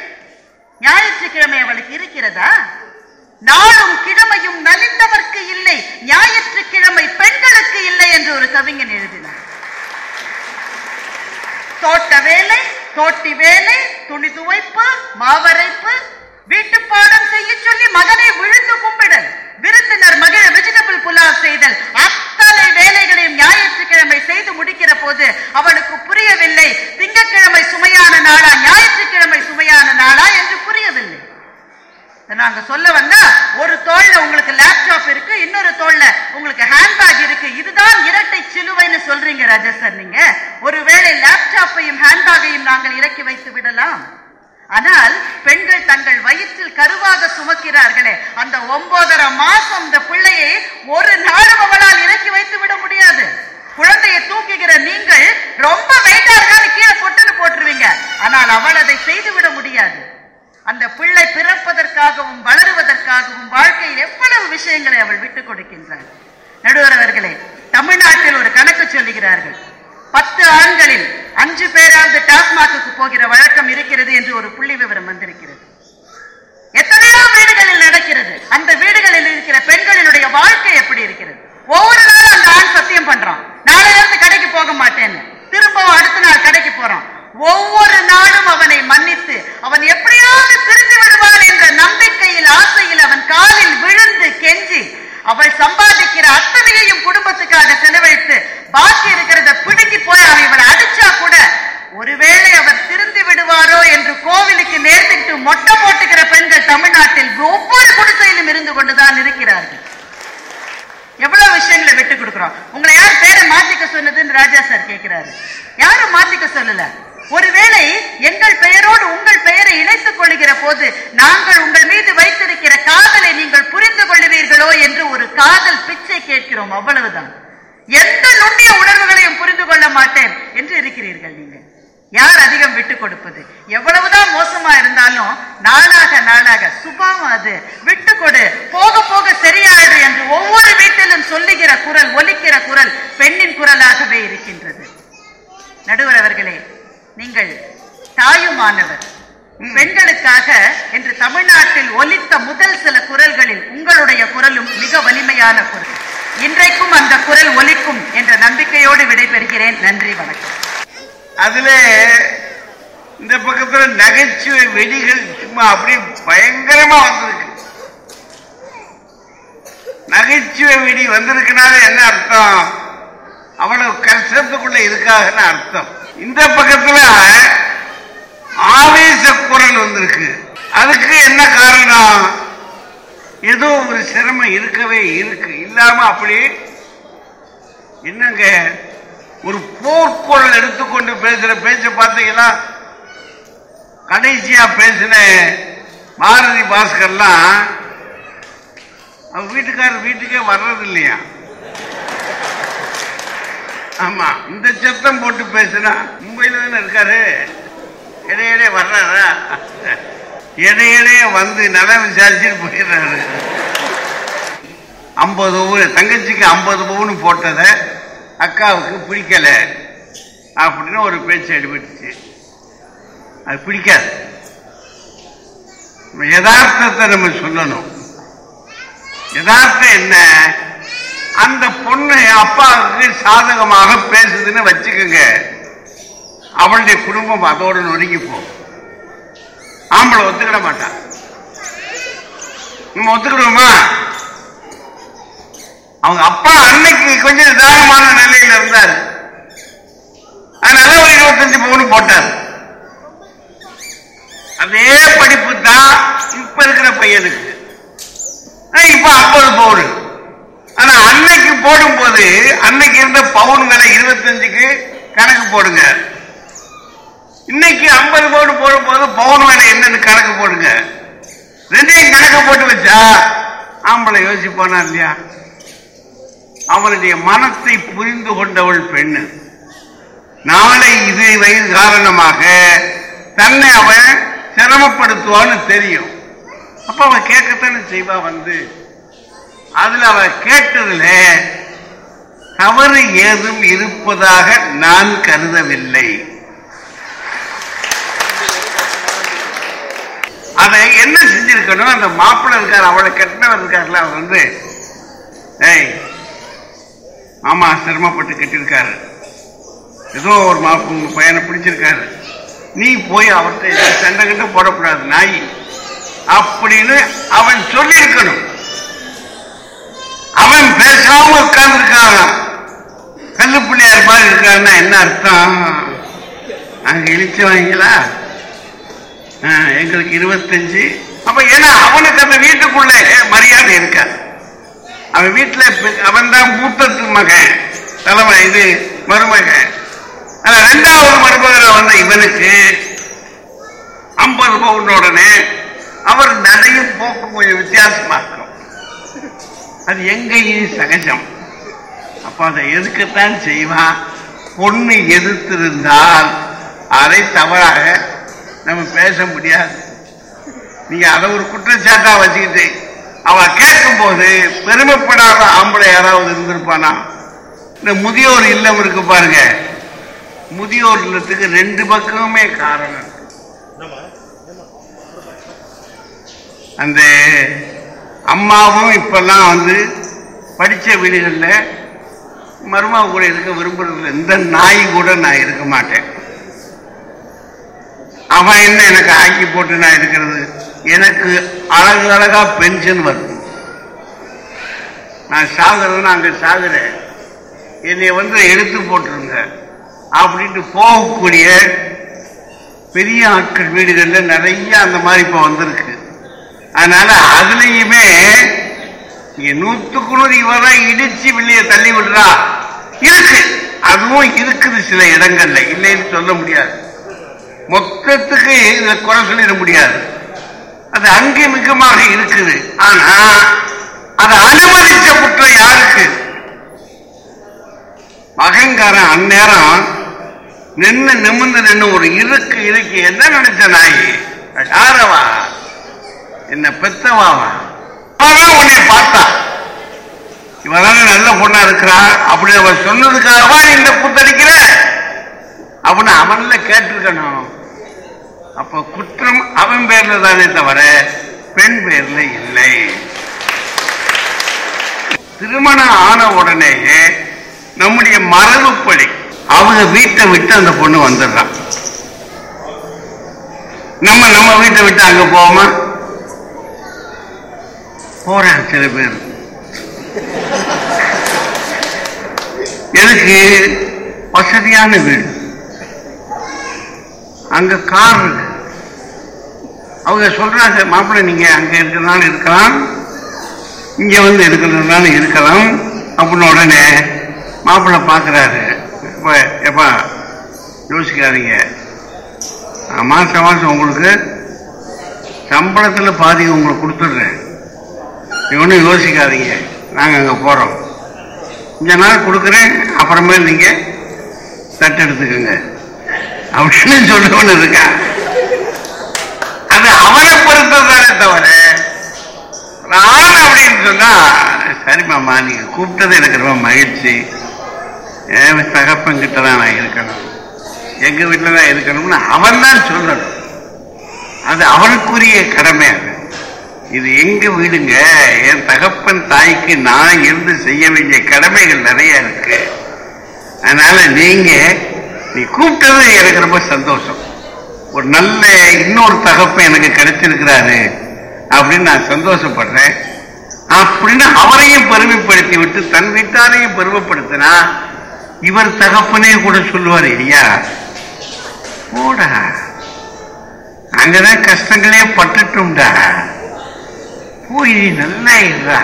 ஞாயிற்றுக்கிழமை அவளுக்கு இருக்கிறதா நாளும் கிழமையும் நலிந்தவர்க்கு இல்லை ஞாயிற்றுக்கிழமை பெண்களுக்கு இல்லை என்று ஒரு கவிஞன் எழுதினார் தோட்ட வேலை தோட்டி வேலை துணி துவைப்பு மாவரைப்பு வீட்டு பாடம் செய்ய சொல்லி மகனை விழுந்து கும்பிடல் விருந்தினர் மகிழ வெஜிடபிள் புலாவ் செய்தல் அத்தனை வேலைகளையும் ஞாயிற்றுக்கிழமை செய்து முடிக்கிற போது அவனுக்கு புரியவில்லை திங்கட்கிழமை சுமையான நாளா ஞாயிற்றுக்கிழமை சுமையான நாளா என்று புரியவில்லை இதை நாங்க சொல்ல வந்தா ஒரு தோல்ல உங்களுக்கு லேப்டாப் இருக்கு இன்னொரு தோல்ல உங்களுக்கு ஹேண்ட்பேக் இருக்கு இதுதான் இரட்டை சிலுவைன்னு சொல்றீங்க ராஜா சார் நீங்க ஒருவேளை லேப்டாப்பையும் ஹேண்ட்பேக்கையும் நாங்கள் இறக்கி வைத்து விடலாம் ஆனால் பெண்கள் தங்கள் வயிற்றில் கருவாக சுமக்கிறார்களே அந்த ஒன்பதரை மாசம் இந்த பிள்ளையை ஒரு நாளும் அவளால் இறக்கி வைத்து விட முடியாது குழந்தையை தூக்குகிற நீங்கள் ரொம்ப வெயிட்டா இருக்கான்னு கீழே பொட்டுன்னு போட்டுருவீங்க ஆனால் அவள் அதை செய்து விட முடியாது. அந்த பிள்ளை பிறப்பதற்காகவும் வளருவதற்காகவும் வாழ்க்கையில் எவ்வளவு விஷயங்களை அவள் விட்டுக் கொடுக்கின்றாள். நடுவர் அவர்களே தமிழ்நாட்டில் ஒரு கணக்கு சொல்லுகிறார்கள். பத்து ஆண்களில் அஞ்சு பேராவது டாஸ்மாகுக்கு போகிற வழக்கம் இருக்கிறது என்று ஒரு புள்ளி விவரம் வந்திருக்கிறது. எத்தனையோ வீடுகளில் நடக்கிறது. அந்த வீடுகளில் இருக்கிற பெண்களினுடைய வாழ்க்கை எப்படி இருக்கிறது? ஒவ்வொரு நாளும் அந்த ஆண் சத்தியம் பண்றான். நாளையிலிருந்து கடைக்கு போக மாட்டேன்னு. திரும்பவும் அடுத்த நாள் கடைக்கு போறான். ஒவ்வொரு நாளும் அவனை மன்னித்து அவன் எப்படியாவது திருந்தி விடுவான் என்ற நம்பிக்கையில் ஆசையில் அவன் காலில் விழுந்து கெஞ்சி அவள் சம்பாதிக்கிற அத்தனையையும் குடும்பத்துக்காக செலவழித்து பாக்கி இருக்கிறத பிடுங்கி போய் அவன் இவளை அடிச்சா கூட ஒருவேளை அவர் திருந்தி விடுவாரோ என்று கோவிலுக்கு நேர்த்திட்டு மொட்டை போட்டுக்கிற பெண்கள் தமிழ்நாட்டில் ஒவ்வொரு குடிசையிலும் இருந்து கொண்டுதான் இருக்கிறார்கள். எவ்வளவு விஷயங்களை விட்டு கொடுக்கிறோம். உங்களை யார் பேரை மாத்திக்க சொன்னதுன்னு ராஜா சார் கேட்கிறாரு. யாரும் மாத்திக்க சொல்லல. ஒருவேளை எங்கள் பெயரோடு உங்கள் பெயரை இணைத்துக் கொள்ளுகிற போது நாங்கள் உங்கள் மீது வைத்திருக்கிற காதலை நீங்கள் புரிந்து கொள்ளுவீர்களோ என்று ஒரு காதல் பிச்சை கேட்கிறோம். அவ்வளவுதான். எந்த நுண்ணிய உணர்வுகளையும் புரிந்து கொள்ள மாட்டேன் என்று இருக்கிறீர்கள் நீங்கள். யார் அதிகம் விட்டு கொடுப்பது? எவ்வளவுதான் மோசமா இருந்தாலும் நாளாக நாளாக சுபாவம் அது. விட்டு கொடு. போக போக சரியாயிடு என்று ஒவ்வொரு வீட்டிலும் சொல்லுகிற குரல் ஒலிக்கிற குரல் பெண்ணின் குரலாகவே இருக்கின்றது. நடுவர் அவர்களே நீங்கள் தாயுமானவர். பெண்களுக்காக என்று தமிழ்நாட்டில் ஒலித்த முதல் சில குரல்களில் உங்களுடைய குரலும் மிக வலிமையான குரல். இன்றைக்கும் அந்த குரல் ஒலிக்கும் என்ற நம்பிக்கையோடு விடைபெறுகிறேன். நன்றி வணக்கம். அதுல இந்த பக்கத்துல நகைச்சுவை வெடிகள் சும்மா அப்படியே பயங்கரமா வந்திருக்கு. நகைச்சுவை வெடி வந்திருக்குனால என்ன அர்த்தம்? அவ்வளவு கஷ்டத்துக்குள்ள இருக்காதுன்னு அர்த்தம். இந்த பக்கத்துல ஆவேச குரல் வந்திருக்கு. அதுக்கு என்ன காரணம்? ஏதோ ஒரு சிரமம் இருக்கவே இருக்கு. இல்லாம அப்படியே என்னங்க? ஒரு போர்க்குரல் எடுத்துக்கொண்டு பேசுற பேச்ச பார்த்தீங்கன்னா கடைசியா பேசின பாரதி பாஸ்கர்லாம் அவங்க வீட்டுக்காரர் வீட்டுக்கே வர்றது இல்லையா ஆமா இந்த சத்தம் போட்டு பேசினா மும்பையில தானே இருக்காரு? இடையிடையே வர்றாரா? இடையிடையே வந்து நலம் விசாரிச்சுட்டு போயிடுறாரு. ஐம்பது பவுன் தங்கச்சிக்கு ஐம்பது பவுன் போட்டதை அக்காவுக்கு பிடிக்கல அப்படின்னு ஒரு பேச்சு அடிபட்டுச்சு அது பிடிக்காது. யதார்த்தத்தை நம்ம சொல்லணும். யதார்த்தம் என்ன? அந்த பொண்ணு அப்பாவுக்கு சாதகமாக பேசுதுன்னு வச்சுக்கோங்க. அவளுடைய குடும்பம் அதோட நொறுங்கி போகும். ஆம்பளை ஒத்துக்கிட மாட்டான் நம்ம ஒத்துக்கிடுவோமா? அவங்க அப்பா அன்னைக்கு கொஞ்சம் நிதானமான நிலையில இருந்தார். அதனால ஒரு இருபத்தஞ்சு பவுன் போட்டார். அதே படிப்பு தான் இப்ப இருக்கிற பையனுக்கு. இப்ப ஐம்பது பவுன். ஆனா அன்னைக்கு போடும்போது அன்னைக்கு இருந்த பவுன் விலை இருபத்தஞ்சுக்கு கணக்கு போடுங்க. இன்னைக்கு ஐம்பது பவுன் போடும்போது பவுன் விலை என்னன்னு கணக்கு போடுங்க. ரெண்டையும் கணக்கு போட்டு வச்சா ஆம்பளை யோசிப்பானா இல்லையா? அவனுடைய மனத்தை புரிந்து கொண்டவள் பெண்ணு. நாளை இது வயது காரணமாக தன்னை அவன் சிரமப்படுத்துவான்னு தெரியும். அப்ப அவன் கேட்கத்தானே செய்வா வந்து? அதுல அவர் கேட்டதுல தவறு ஏதும் இருப்பதாக நான் கருதவில்லை. அதை என்ன செஞ்சிருக்கணும்? அந்த மாப்பிள்ளை இருக்கார் அவளை கட்டினவர் இருக்கார்ல அவர் வந்து ஏய் மாமா சிரமப்பட்டு கட்டியிருக்காரு. ஏதோ ஒரு மாப்பு உங்க பையனை பிடிச்சிருக்காரு. நீ போய் அவர்கிட்ட சண்டை கண்டு போடக்கூடாது நாய். அப்படின்னு அவன் சொல்லியிருக்கணும். அவன் பேசாம உட்கார்ந்துருக்கான் கல்லு பிள்ளையார் மாதிரி இருக்காருன்னா என்ன அர்த்தம்? நாங்க இழிச்சவங்களா ஆ, எங்களுக்கு இருபத்தஞ்சு. அப்ப ஏன்னா அவனுக்கு அந்த வீட்டுக்குள்ள மரியாதை இருக்காது. அவன் வீட்டுல அவன் தான் மூத்தத்து மகன். தலைமை இது மருமகன். ஆனா ரெண்டாவது மருமகன் வந்த இவனுக்கு. ஐம்பது பவுன் உடனே. அவர் நடையும் போக்கும் கொஞ்சம் வித்தியாசமா இருக்கும். அது எங்கேயும் சகஜம். அப்ப அதை எதுக்கத்தான் செய்வான் பொண்ணு எதிர்த்திருந்தால் அதை தவறாக நம்ம பேச முடியாது. நீங்க அதை ஒரு குற்றச்சாட்டா வச்சுக்கிட்டு அவ கேட்கும் போது பெருமைப்படாத ஆம்பளை யாராவது இருந்திருப்பானா? இந்த முதியோர் இல்லம் இருக்கு பாருங்க. முதியோர் இல்லத்துக்கு ரெண்டு பக்கமுமே காரணம் அந்த அம்மாவும் இப்பெல்லாம் வந்து படித்த வீடுகளில் மருமா கூட இருக்க விரும்புறதில்ல இந்த நாய் கூட நான் இருக்க மாட்டேன். அவன் என்ன எனக்கு ஆக்கி போட்டு நான் இருக்கிறது? எனக்கு அழகு அழகா பென்ஷன் வருது. நான் சாகுறதுன்னா அங்கே சாகுறேன். என்னை வந்து எடுத்து போட்டுருங்க அப்படின்ட்டு போகக்கூடிய பெரிய ஆட்கள் வீடுகளில் நிறைய அந்த மாதிரி இப்போ வந்திருக்கு. அதனால அதுலயுமே நூத்துக்கு நூறு இவதான் இடிச்சு வெளியே தள்ளி விடுறா. இருக்கு. அதுவும் இருக்குது சில இடங்கள்ல. இல்லைன்னு சொல்ல முடியாது. மொத்தத்துக்கு இந்த குறை சொல்லிட முடியாது. அது அங்கே மிகமாக இருக்குது. ஆனா அதை அனுமதிச்ச குற்றம் யாருக்கு? மகங்காரன் அந்நேரம் நின்று நிமிர்ந்து நின்னு ஒரு இருக்கு இருக்கு என்ன நினைச்ச நாய் யாரவா என்ன பெத்தவாவா அவதான் உன்னை பார்த்தா. இவதான நல்ல பொண்ணா இருக்கிறா? அப்படி அவன் சொன்னதுக்காகவா இந்த கூத்தடிக்கிற அப்படின்னு அவன்ல கேட்டிருக்கணும். அப்ப குற்றம் அவன் பேர்ல தானே தவிர பெண் பேர்ல இல்லை. திருமணம் ஆன உடனேயே நம்முடைய மரபுப்படி அவங்க வீட்டை விட்டு அந்த பொண்ணு வந்துடுறான் நம்ம நம்ம வீட்டை விட்டு அங்க போவோமா? போறாங்க சில பேர். எனக்கு வசதியான வீடு. அங்க கார் அவங்க சொல்றாங்க மாப்பிள்ளை நீங்க அங்க இருக்கிறனால இருக்கலாம். இங்க வந்து இருக்கிறதுனால இருக்கலாம். அப்படின்னு உடனே மாப்பிள்ளை பாக்குறாரு. இப்ப எப்பா யோசிக்காதீங்க. மாசம் மாசம் உங்களுக்கு சம்பளத்துல பாதி உங்களுக்கு கொடுத்துடுறேன். ஒன்றும் யோசிக்காதீங்க. நாங்கள் அங்கே போகிறோம் கொஞ்ச நாள் கொடுக்குறேன் அப்புறமேல் தட்டு எடுத்துக்கோங்க. அப்படின்னு சொல்லணும்னு இருக்கா? அது அவனை பொறுத்ததானே தவிர நான் அப்படின்னு சொன்னா சரி மாமா நீங்க கூப்பிட்டது எனக்கு ரொம்ப மகிழ்ச்சி. என் தகப்பன் கிட்ட தான் நான் இருக்கணும். எங்க வீட்டில் தான் இருக்கணும்னு அவன் தான் சொல்லணும். அது அவனுக்குரிய கடமை அது. இது எங்க வீடுங்க? என் தகப்பன் தாய்க்கு நான் இருந்து செய்ய வேண்டிய கடமைகள் நிறைய இருக்கு. அதனால நீங்க நீ கூப்பிட்டது எனக்கு ரொம்ப சந்தோஷம். ஒரு நல்ல இன்னொரு தகப்பன் எனக்கு கிடைச்சிருக்கிறாரு அப்படின்னு நான் சந்தோஷப்படுறேன். அப்படின்னு அவரையும் பெருமைப்படுத்தி விட்டு தன் வீட்டாரையும் பெருமைப்படுத்தினா இவர் தகப்பனே கூட சொல்லுவார் இல்லையா போடா. அங்கதான் கஷ்டங்களே பட்டுட்டோம்டா. போய் நீ நல்லா இருடா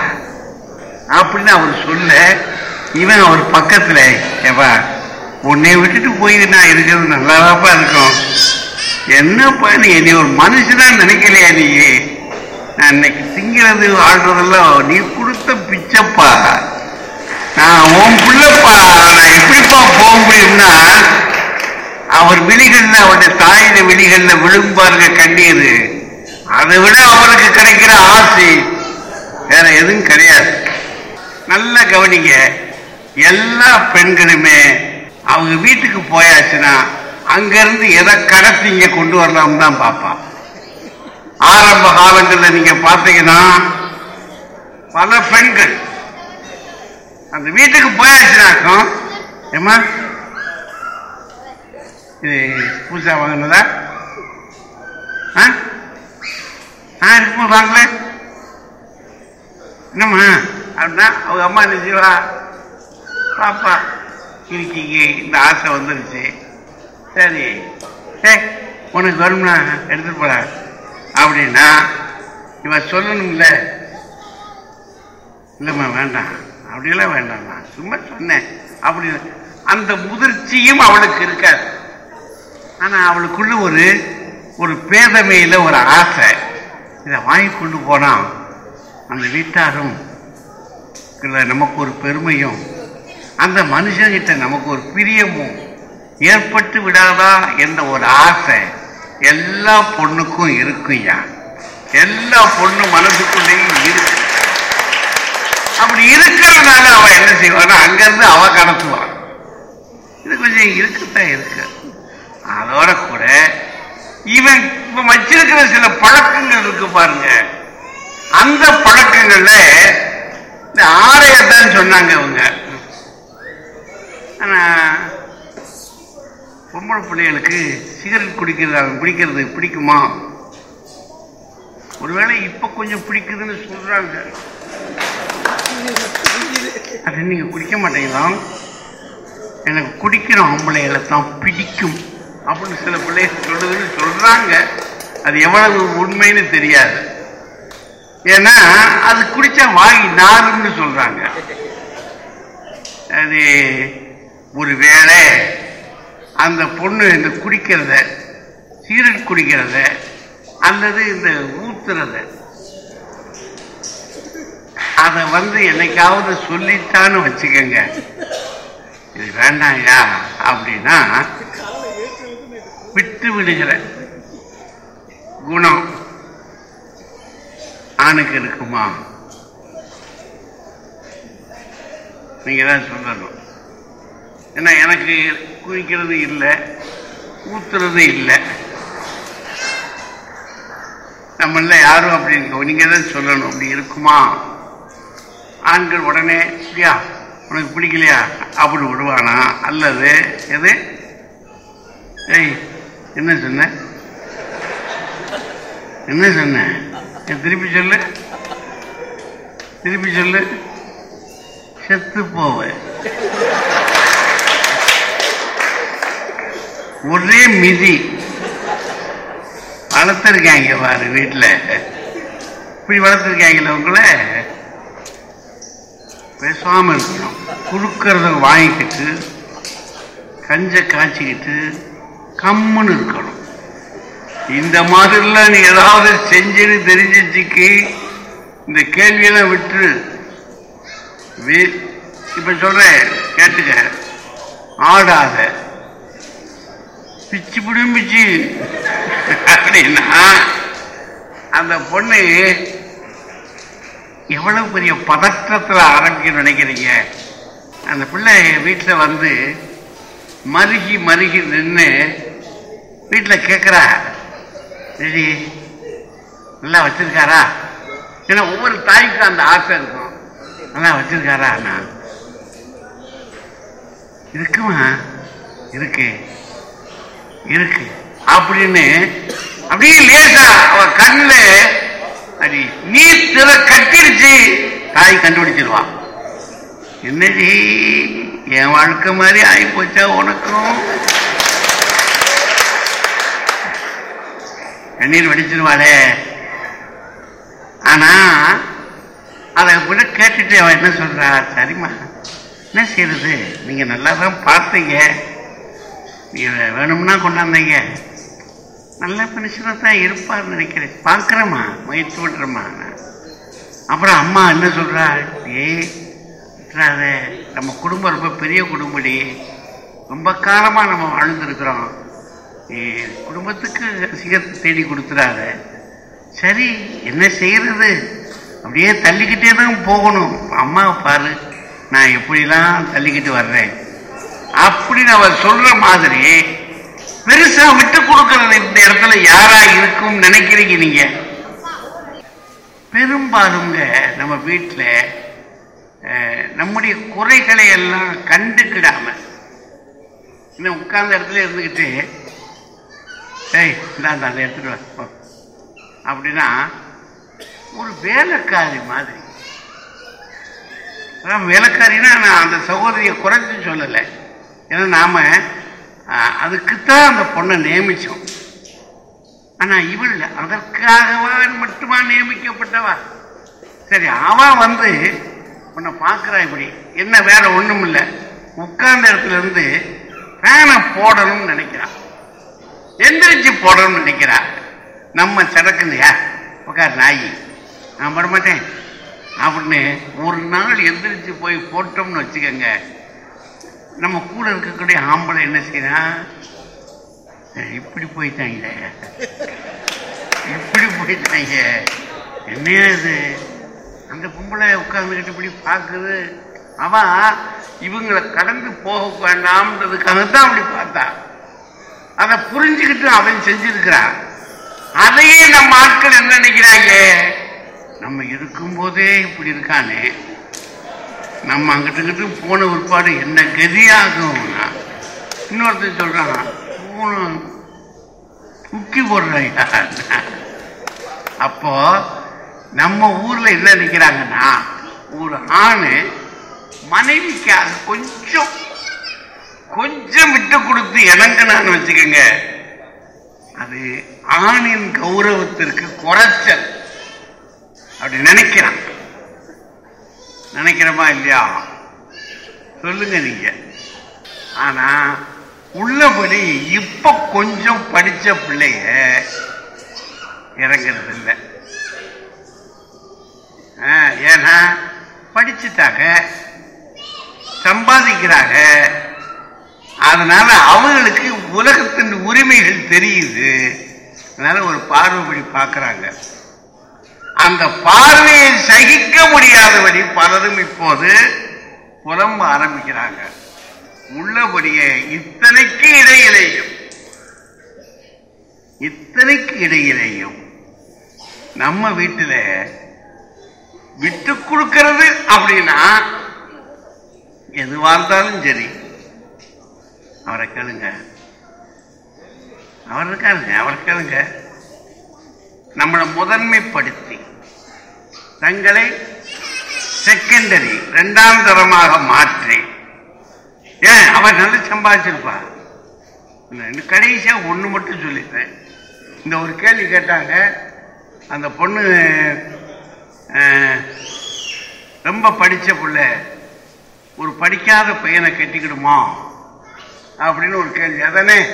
அப்படின்னு அவர் சொல்ல இவன் அவர் பக்கத்துல ஏவா உன்னை விட்டுட்டு போய் நான் இருக்கிறது நல்லாதாப்பா இருக்கும். என்னப்பா நீ என்னை ஒரு மனுஷனா நினைக்கலையா நீ? நான் இன்னைக்கு திங்கிறது வாழ்றதெல்லாம் நீ கொடுத்த பிச்சைப்பா. நான் உன் பிள்ளைப்பா. நான் எப்படிப்பா போக முடியும்னா அவர் விழிகள்ல அவருடைய தாயின விழிகள்ல விழும்பாருங்க கண்ணீர். அதை விட அவருக்கு கிடைக்கிற ஆசை வேற எதுவும் கிடையாது. நல்லா கவனிங்க எல்லா பெண்களுமே அவங்க வீட்டுக்கு போயாச்சுன்னா அங்கிருந்து எதை கடத்தி இங்க கொண்டு வரலாம் தான் பார்ப்பான். ஆரம்ப காலங்களில் நீங்க பார்த்தீங்கன்னா பல பெண்கள் அந்த வீட்டுக்கு போயாச்சுனாக்கும் ஏமா இது பூசா வாங்கினதா? ஆ? ஆ இருக்குமா வாங்கல என்னம்மா? அப்படின்னா அவங்க அம்மா என்ன செய்வா? பாப்பா இருக்கீங்க இந்த ஆசை வந்துருச்சு. சரி. ஏ உனக்கு வரும்னா எடுத்துட்டு போற அப்படின்னா இவன் சொல்லணும்ல. இல்லைம்மா வேண்டாம். அப்படிலாம் வேண்டாம்மா. சும்மா சொன்னேன். அப்படி அந்த முதிர்ச்சியும் அவளுக்கு இருக்காது. ஆனால் அவளுக்குள்ள ஒரு ஒரு பேதமையில ஒரு ஆசை. இதை வாங்கி கொண்டு போனால் அந்த வீட்டாரும் இல்லை நமக்கு ஒரு பெருமையும் அந்த மனுஷங்கிட்ட நமக்கு ஒரு பிரியமும் ஏற்பட்டு விடாதா என்ற ஒரு ஆசை எல்லா பொண்ணுக்கும் இருக்குயா எல்லா பொண்ணு மனசுக்குள்ளேயும் இருக்கு. அப்படி இருக்கிறதுனால அவன் என்ன செய்வான்னா அங்கேருந்து அவ கடத்துவான். இது கொஞ்சம் இருக்குத்தான் இருக்கு. அதோட கூட இவன் இவன் வச்சிருக்கிற சில பழக்கங்கள் இருக்கு பாருங்க. அந்த பழக்கங்கள்ல இந்த ஆலயத்தான் சொன்னாங்க அவங்க ஆனா பொம்பளை பிள்ளைகளுக்கு சிகரெட் குடிக்கிறது பிடிக்கிறது பிடிக்குமா? ஒருவேளை இப்ப கொஞ்சம் பிடிக்குதுன்னு சொல்றாங்க. அது நீங்க குடிக்க மாட்டேங்கிறான் எனக்கு குடிக்கிற ஆம்பளைகளை தான் பிடிக்கும். அப்படின்னு சில பிள்ளைகள் சொல்லுதுன்னு சொல்றாங்க. அது எவ்வளவு உண்மைன்னு தெரியாது. ஏன்னா அது குடிச்சா வாங்கி நாருன்னு சொல்றாங்க. அது ஒருவேளை அந்த பொண்ணு இந்த குடிக்கிறத சீரட் குடிக்கிறத அல்லது இந்த ஊத்துறத அதை வந்து என்னைக்காவது சொல்லித்தான்னு வச்சுக்கோங்க. இது வேண்டாம்யா அப்படின்னா விட்டு விடுகிற குணம் ஆணுக்கு இருக்குமா? நீங்க தான் சொல்லணும். ஏன்னா எனக்கு குளிக்கிறது இல்லை ஊத்துறது இல்லை. நம்மள யாரும் அப்படி இருக்கோம் நீங்க தான் சொல்லணும். அப்படி இருக்குமா? ஆண்கள் உடனே சரியா உனக்கு பிடிக்கலையா? அப்படி விடுவானா? அல்லது எது? ஏய் என்ன சொன்ன? என்ன சொன்ன? திருப்பி சொல்லு. திருப்பி சொல்லு. செத்து போவேன். ஒரே மிதி. வளர்த்துருக்காங்க பாரு வீட்டில் இப்படி வளர்த்துருக்காங்கல்ல உங்களை? பேசாமல் இருக்கணும். கொடுக்கறத வாங்கிக்கிட்டு கஞ்ச காய்ச்சிக்கிட்டு கம்முன்னு இருக்கணும். இந்த மாதிரிலாம் நீ ஏதாவது செஞ்சுன்னு தெரிஞ்சிச்சுக்கு இந்த கேள்வியெல்லாம் விட்டு இப்ப சொல்றேன் கேட்டுக்க. ஆடாத. பிச்சு பிடியும் பிச்சு. அப்படின்னா அந்த பொண்ணு எவ்வளவு பெரிய பதற்றத்தில் ஆரம்பிக்கணும்னு நினைக்கிறீங்க? அந்த பிள்ளை வீட்டில் வந்து மருகி மருகி நின்று வீட்டில் கேட்குறா ரெடி நல்லா வச்சிருக்காரா? ஏன்னா ஒவ்வொரு தாய்க்கும் அந்த ஆசை இருக்கும். நல்லா வச்சிருக்காரா அண்ணா? இருக்குமா? இருக்கு. இருக்கு. அப்படின்னு அப்படியே லேசா அவ கண்ணுல அடி நீர் திற கட்டிருச்சு தாய் கண்டுபிடிச்சிருவான் என்னடி என் வாழ்க்கை மாதிரி ஆகி போச்சா உனக்கும்? கண்ணீர் வடிச்சிருவாளே. ஆனா அதை கூட கேட்டுட்டு அவ என்ன சொல்றா? சரிம்மா. என்ன செய்யறது நீங்க நல்லா தான் பார்த்தீங்க. நீங்க வேணும்னா கொண்டாந்தீங்க. நல்ல மனுஷனா தான் இருப்பார்னு நினைக்கிறேன். பார்க்குறேம்மா. முயற்சி பண்றேம்மா அப்புறம் அம்மா என்ன சொல்றா? ஏய் நம்ம குடும்பம் ரொம்ப பெரிய குடும்படி. ரொம்ப காலமாக நம்ம வாழ்ந்துருக்கிறோம். குடும்பத்துக்கு ரசிகர் தேடி கொடுத்துறாரு. சரி என்ன செய்யறது அப்படியே தள்ளிக்கிட்டே தான் போகணும். அம்மா பாரு நான் எப்படிலாம் தள்ளிக்கிட்டு வர்றேன்? அப்படின்னு அவர் சொல்ற மாதிரி பெருசா விட்டு கொடுக்கறது இந்த இடத்துல யாரா இருக்கும் நினைக்கிறீங்க நீங்க? பெரும்பாலுங்க நம்ம வீட்டில் நம்முடைய குறைகளை எல்லாம் கண்டுக்கிடாம இன்னும் உட்கார்ந்த இடத்துல இருந்துக்கிட்டு ஏய் இந்தாண்ட அதை எடுத்துட்டு வா அப்படின்னா ஒரு வேலைக்காரி மாதிரி. வேலைக்காரின்னா நான் அந்த சகோதரியை குறைச்சி சொல்லலை. ஏன்னா நாம் அதுக்குத்தான் அந்த பொண்ணை நியமித்தோம் ஆனால் இவள் அதற்காகவா மட்டுமா நியமிக்கப்பட்டவா? சரி அவன் வந்து உன்னை பார்க்குறா இப்படி. என்ன வேலை ஒன்றும் இல்லை உட்கார்ந்த இடத்துலேருந்து ஃபேனை போடணும்னு நினைக்கிறான் எந்திரிச்சு போடணும்னு நினைக்கிறா நம்ம சடக்குலையா உட்கார் நாயி. நான் போட மாட்டேன் அப்படின்னு ஒரு நாள் எந்திரிச்சு போய் போட்டோம்னு வச்சுக்கோங்க. நம்ம கூட இருக்கக்கூடிய ஆம்பளை என்ன செய்யறான் இப்படி போயிட்டாங்க. இப்படி போயிட்டாங்க. என்ன இது? அந்த பொம்பளை உட்காந்துக்கிட்டு இப்படி பார்க்குது. அவன் இவங்களை கடந்து போக வேண்டாம்ன்றதுக்காக தான் அப்படி பார்த்தா. அதை புரிஞ்சுக்கிட்டு அவன் செஞ்சிருக்கிறான். அதையே நம்ம ஆட்கள் என்ன நினைக்கிறாங்க? நம்ம இருக்கும்போதே இப்படி இருக்கானே. நம்ம அங்கிட்டு போன பிற்பாடு என்ன கதியாகும்னா இன்னொருத்தர் சொல்றான் போன உக்கி போடுறாங்க அப்போ நம்ம ஊர்ல என்ன நினைக்கிறாங்கன்னா ஒரு ஆணு மனைவிக்காக கொஞ்சம் கொஞ்சம் விட்டு கொடுத்து இணங்கினான்னு வச்சுக்கோங்க. அது ஆணின் கௌரவத்திற்கு குறைச்சல். அப்படி நினைக்கிறான். நினைக்கிறோமா இல்லையா? சொல்லுங்க நீங்க. ஆனா உள்ளபடி இப்ப கொஞ்சம் படிச்ச பிள்ளைய இறங்கிறது இல்லை ஆ, ஏன்னா படிச்சுட்டாங்க சம்பாதிக்கிறாங்க அதனால அவங்களுக்கு உலகத்தின் உரிமைகள் தெரியுது. அதனால ஒரு பார்வைப்படி பார்க்குறாங்க. அந்த பார்வையை சகிக்க முடியாதபடி பலரும் இப்போது புலம்ப ஆரம்பிக்கிறாங்க. உள்ளபடியே இத்தனைக்கு இடையிலேயும் இத்தனைக்கு இடையிலேயும் நம்ம வீட்டில் விட்டு கொடுக்கிறது அப்படின்னா எதுவாக இருந்தாலும் சரி அவரை கேளுங்க. அவர் இருக்காருங்க அவர் கேளுங்க. நம்மளை முதன்மைப்படுத்தி தங்களை செகண்டரி இரண்டாம் தரமாக மாற்றி. ஏன்? அவர் நல்லா சம்பாதிச்சிருப்பா கடைசியாக ஒன்று மட்டும் சொல்லிட்டேன் இந்த ஒரு கேள்வி கேட்டாங்க. அந்த பொண்ணு ரொம்ப படித்த பிள்ளை ஒரு படிக்காத பையனை கட்டிக்கிடுமா? அப்படின்னு ஒரு கேள்வி. அதானே?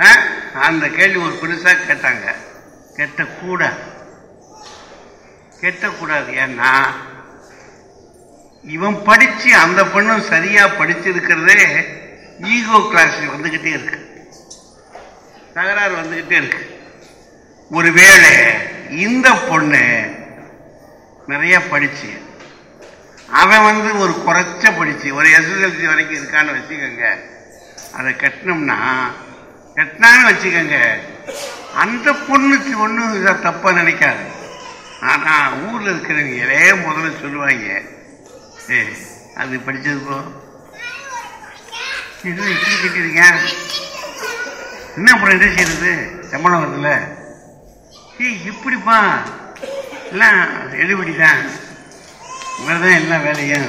ஆ? அந்த கேள்வி ஒரு பெருசாக கேட்டாங்க. கெட்டக்கூடாது கெட்டக்கூடாது. ஏன்னா இவன் படிச்சு அந்த பொண்ணும் சரியா படிச்சிருக்கிறதே ஈகோ கிளாஸ் வந்துக்கிட்டே இருக்கு. தகராறு வந்துக்கிட்டே இருக்கு. ஒருவேளை இந்த பொண்ணு நிறைய படிச்சு அவன் வந்து ஒரு குறைச்ச படிச்சு ஒரு எஸ்எஸ்எல்சி வரைக்கும் இருக்கான்னு வச்சுக்கோங்க. அதை கட்டினோம்னா கட்டினான்னு வச்சுக்கோங்க அந்த பொண்ணுக்கு ஒன்றும் இதை தப்பாக நினைக்காது. ஆனால் ஊரில் இருக்கிறவங்க இருக்கிறவங்களே முதல்ல சொல்லுவாங்க ஏ அது படித்தது போ இது இப்படி கட்டிருக்க என்ன அப்புறம் என்ன செய்யறது? சம்பளம் வருதுல்ல. ஏய் இப்படிப்பா. எல்லாம் எழுபடி தான் இவர்தான் எல்லா வேலையும்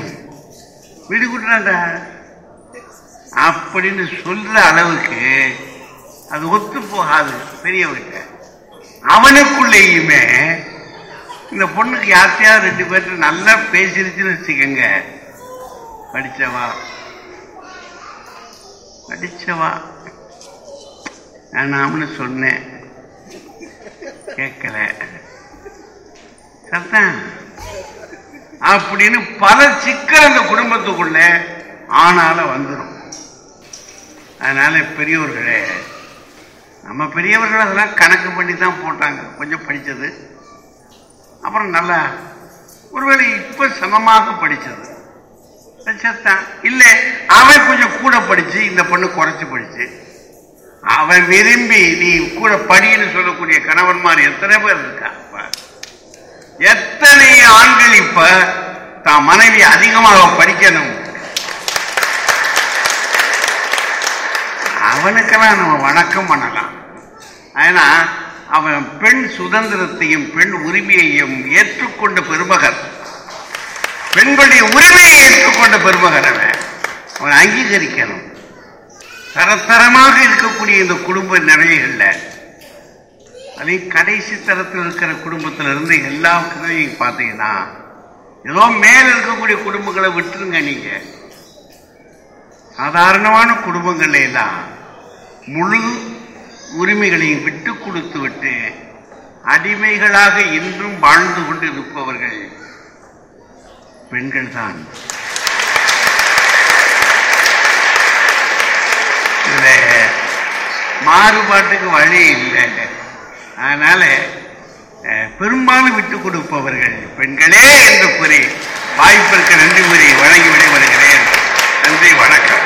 வீடு கூட்டுறாண்டா அப்படின்னு சொல்ற அளவுக்கு அது ஒத்து போகாது பெரியவங்கிட்ட அவனுக்குள்ளேயுமே இந்த பொண்ணுக்கு யார்த்தையாவது ரெண்டு பேர்கிட்ட நல்லா பேசிருச்சுன்னு வச்சுக்கோங்க. படிச்சவா? படிச்சவா? நான் நாமனு சொன்னேன். கேட்கல. சத்தான் அப்படின்னு பல சிக்கல் அந்த குடும்பத்துக்குள்ள ஆனால வந்துடும் அதனால பெரியவர்களே நம்ம பெரியவர்கள் அதெல்லாம் கணக்கு பண்ணி தான் போட்டாங்க. கொஞ்சம் படித்தது. அப்புறம் நல்லா ஒருவேளை இப்போ சமமாக படித்தது. சத்தான் இல்லை அவன் கொஞ்சம் கூட படித்து இந்த பொண்ணு குறைச்சி படித்து. அவன் விரும்பி நீ கூட படின்னு சொல்லக்கூடிய கணவன்மார் எத்தனை பேர் இருக்கா? எத்தனை ஆண்கள் இப்ப தான் மனைவி அதிகமாக படிக்கணும்? அவனுக்கெல்லாம் நம்ம வணக்கம் பண்ணலாம். ஏன்னா அவன் பெண் சுதந்திரத்தையும் பெண் உரிமையையும் ஏற்றுக்கொண்ட பெருமகன். பெண்களுடைய உரிமையை ஏற்றுக்கொண்ட பெருமகன் அவன். அவன் அங்கீகரிக்கணும். தரத்தரமாக இருக்கக்கூடிய இந்த குடும்ப நிலைகளில் அதே கடைசி தரத்தில் இருக்கிற குடும்பத்துல இருந்து எல்லா கதையும் பார்த்தீங்கன்னா ஏதோ மேல இருக்கக்கூடிய குடும்பங்களை விட்டுருங்க நீங்க. சாதாரணமான குடும்பங்கள்ல எல்லாம் முழு உரிமைகளையும் விட்டு கொடுத்து விட்டு அடிமைகளாக இன்றும் வாழ்ந்து கொண்டு இருப்பவர்கள் பெண்கள் தான். மாறுபாட்டுக்கு வழி இல்லை. அதனால பெரும்பாலும் விட்டு கொடுப்பவர்கள் பெண்களே என்று கூறி வாய்ப்பிற்கு நன்றி கூறி வழங்கி விடைபெறுகிறேன். நன்றி வணக்கம்.